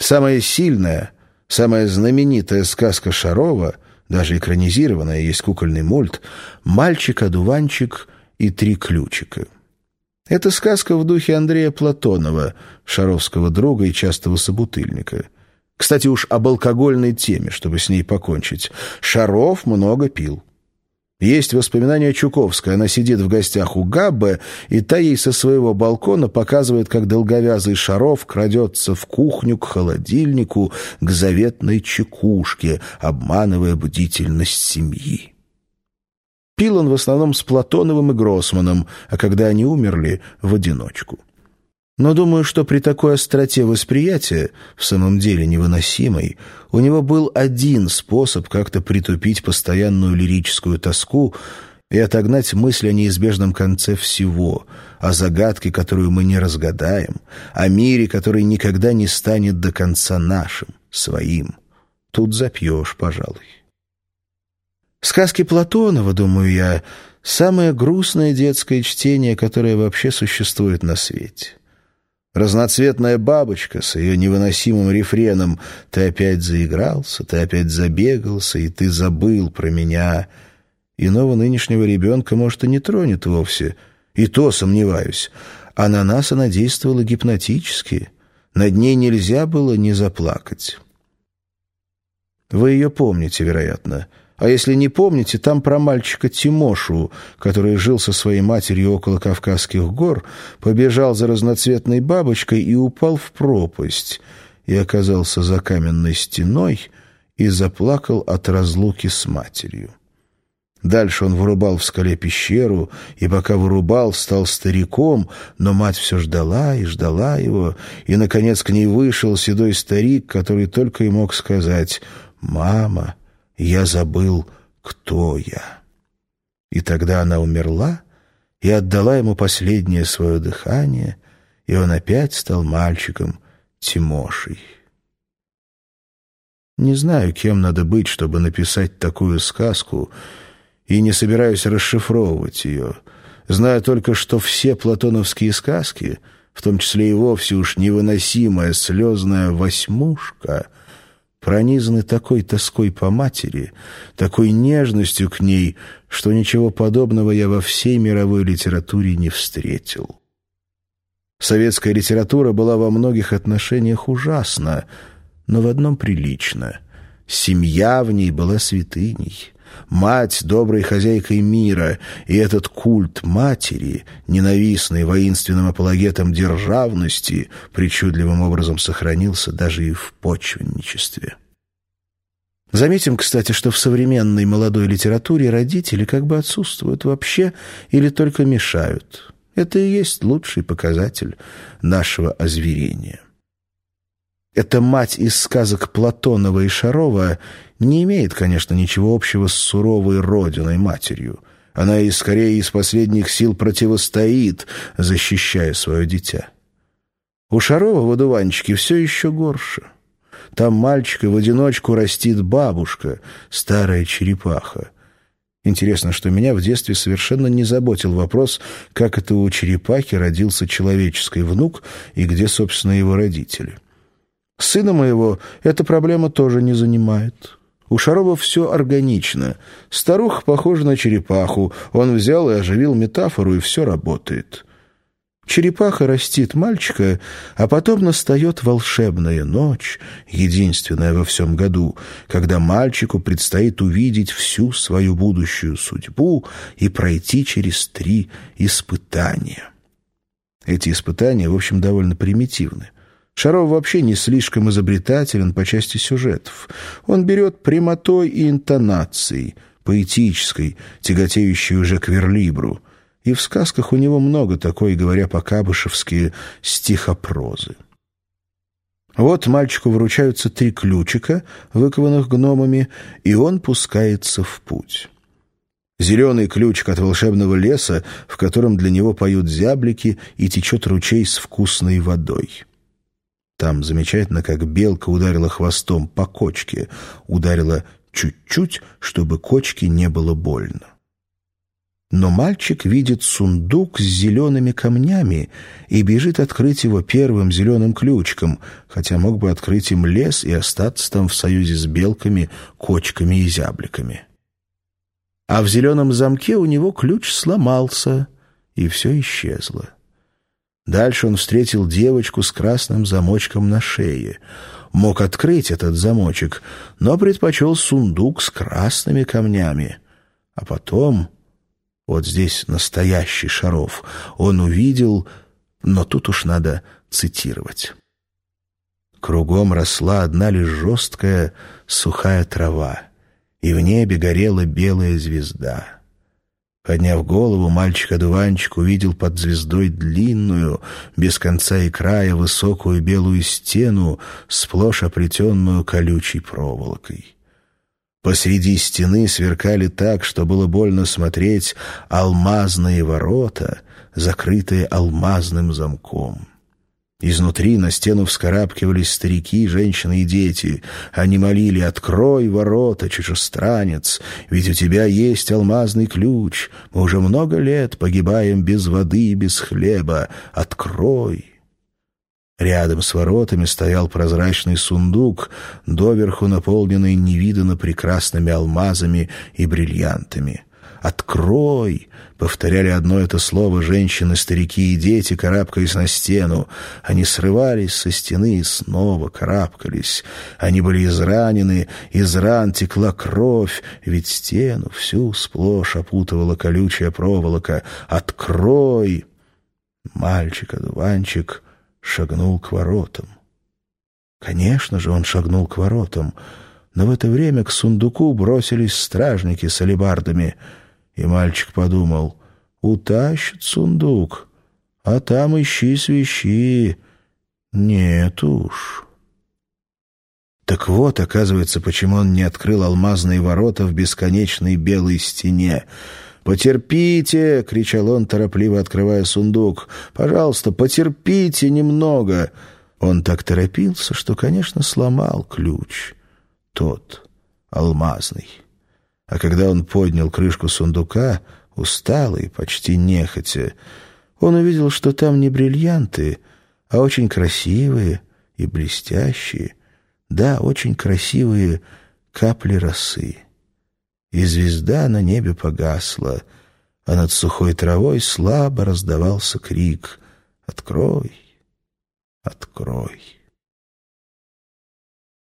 Самая сильная, самая знаменитая сказка Шарова, даже экранизированная, есть кукольный мульт, «Мальчик-одуванчик и три ключика». Это сказка в духе Андрея Платонова, шаровского друга и частого собутыльника. Кстати, уж об алкогольной теме, чтобы с ней покончить. Шаров много пил. Есть воспоминания Чуковской. Она сидит в гостях у Габбе, и та ей со своего балкона показывает, как долговязый Шаров крадется в кухню к холодильнику, к заветной чекушке, обманывая бдительность семьи. Пил он в основном с Платоновым и Гроссманом, а когда они умерли, в одиночку. Но думаю, что при такой остроте восприятия, в самом деле невыносимой, у него был один способ как-то притупить постоянную лирическую тоску и отогнать мысль о неизбежном конце всего, о загадке, которую мы не разгадаем, о мире, который никогда не станет до конца нашим, своим. Тут запьешь, пожалуй. Сказки Платонова, думаю я, самое грустное детское чтение, которое вообще существует на свете. Разноцветная бабочка с ее невыносимым рефреном «Ты опять заигрался, ты опять забегался, и ты забыл про меня». Иного нынешнего ребенка, может, и не тронет вовсе. И то сомневаюсь. А на нас она действовала гипнотически. Над ней нельзя было не заплакать. Вы ее помните, вероятно. А если не помните, там про мальчика Тимошу, который жил со своей матерью около Кавказских гор, побежал за разноцветной бабочкой и упал в пропасть, и оказался за каменной стеной и заплакал от разлуки с матерью. Дальше он вырубал в скале пещеру, и пока вырубал, стал стариком, но мать все ждала и ждала его, и, наконец, к ней вышел седой старик, который только и мог сказать «Мама» я забыл, кто я. И тогда она умерла и отдала ему последнее свое дыхание, и он опять стал мальчиком Тимошей. Не знаю, кем надо быть, чтобы написать такую сказку, и не собираюсь расшифровывать ее. Знаю только, что все платоновские сказки, в том числе и вовсе уж невыносимая слезная восьмушка — пронизаны такой тоской по матери, такой нежностью к ней, что ничего подобного я во всей мировой литературе не встретил. Советская литература была во многих отношениях ужасна, но в одном прилично. Семья в ней была святыней мать доброй хозяйкой мира, и этот культ матери, ненавистный воинственным апологетом державности, причудливым образом сохранился даже и в почвенничестве. Заметим, кстати, что в современной молодой литературе родители как бы отсутствуют вообще или только мешают. Это и есть лучший показатель нашего озверения. Эта мать из сказок Платонова и Шарова не имеет, конечно, ничего общего с суровой родиной матерью. Она и скорее из последних сил противостоит, защищая свое дитя. У Шарова в одуванчике все еще горше. Там мальчика в одиночку растит бабушка, старая черепаха. Интересно, что меня в детстве совершенно не заботил вопрос, как это у черепахи родился человеческий внук и где, собственно, его родители. Сына моего эта проблема тоже не занимает. У Шарова все органично. Старуха похожа на черепаху. Он взял и оживил метафору, и все работает. Черепаха растит мальчика, а потом настает волшебная ночь, единственная во всем году, когда мальчику предстоит увидеть всю свою будущую судьбу и пройти через три испытания. Эти испытания, в общем, довольно примитивны. Шаров вообще не слишком изобретателен по части сюжетов. Он берет прямотой и интонацией, поэтической, тяготеющей уже к верлибру. И в сказках у него много такой, говоря по-кабышевски, стихопрозы. Вот мальчику вручаются три ключика, выкованных гномами, и он пускается в путь. Зеленый ключик от волшебного леса, в котором для него поют зяблики и течет ручей с вкусной водой. Там замечательно, как белка ударила хвостом по кочке, ударила чуть-чуть, чтобы кочке не было больно. Но мальчик видит сундук с зелеными камнями и бежит открыть его первым зеленым ключиком, хотя мог бы открыть им лес и остаться там в союзе с белками, кочками и зябликами. А в зеленом замке у него ключ сломался, и все исчезло. Дальше он встретил девочку с красным замочком на шее. Мог открыть этот замочек, но предпочел сундук с красными камнями. А потом вот здесь настоящий Шаров, он увидел, но тут уж надо цитировать. Кругом росла одна лишь жесткая сухая трава, и в небе горела белая звезда. Подняв голову, мальчик-одуванчик увидел под звездой длинную, без конца и края, высокую белую стену, сплошь оплетенную колючей проволокой. Посреди стены сверкали так, что было больно смотреть, алмазные ворота, закрытые алмазным замком. Изнутри на стену вскарабкивались старики, женщины и дети. Они молили «Открой ворота, чужестранец, ведь у тебя есть алмазный ключ. Мы уже много лет погибаем без воды и без хлеба. Открой!» Рядом с воротами стоял прозрачный сундук, доверху наполненный невиданно прекрасными алмазами и бриллиантами. «Открой!» — повторяли одно это слово женщины, старики и дети, карабкаясь на стену. Они срывались со стены и снова карабкались. Они были изранены, из ран текла кровь, ведь стену всю сплошь опутывала колючая проволока. «Открой!» Мальчик-одуванчик шагнул к воротам. Конечно же, он шагнул к воротам, но в это время к сундуку бросились стражники с алебардами, и мальчик подумал, утащит сундук, а там ищи свищи. Нет уж. Так вот, оказывается, почему он не открыл алмазные ворота в бесконечной белой стене. «Потерпите!» — кричал он, торопливо открывая сундук. «Пожалуйста, потерпите немного!» Он так торопился, что, конечно, сломал ключ. Тот, алмазный. А когда он поднял крышку сундука, усталый, почти нехотя, он увидел, что там не бриллианты, а очень красивые и блестящие, да, очень красивые капли росы и звезда на небе погасла, а над сухой травой слабо раздавался крик «Открой! Открой!»